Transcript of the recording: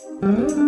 Mm-hmm.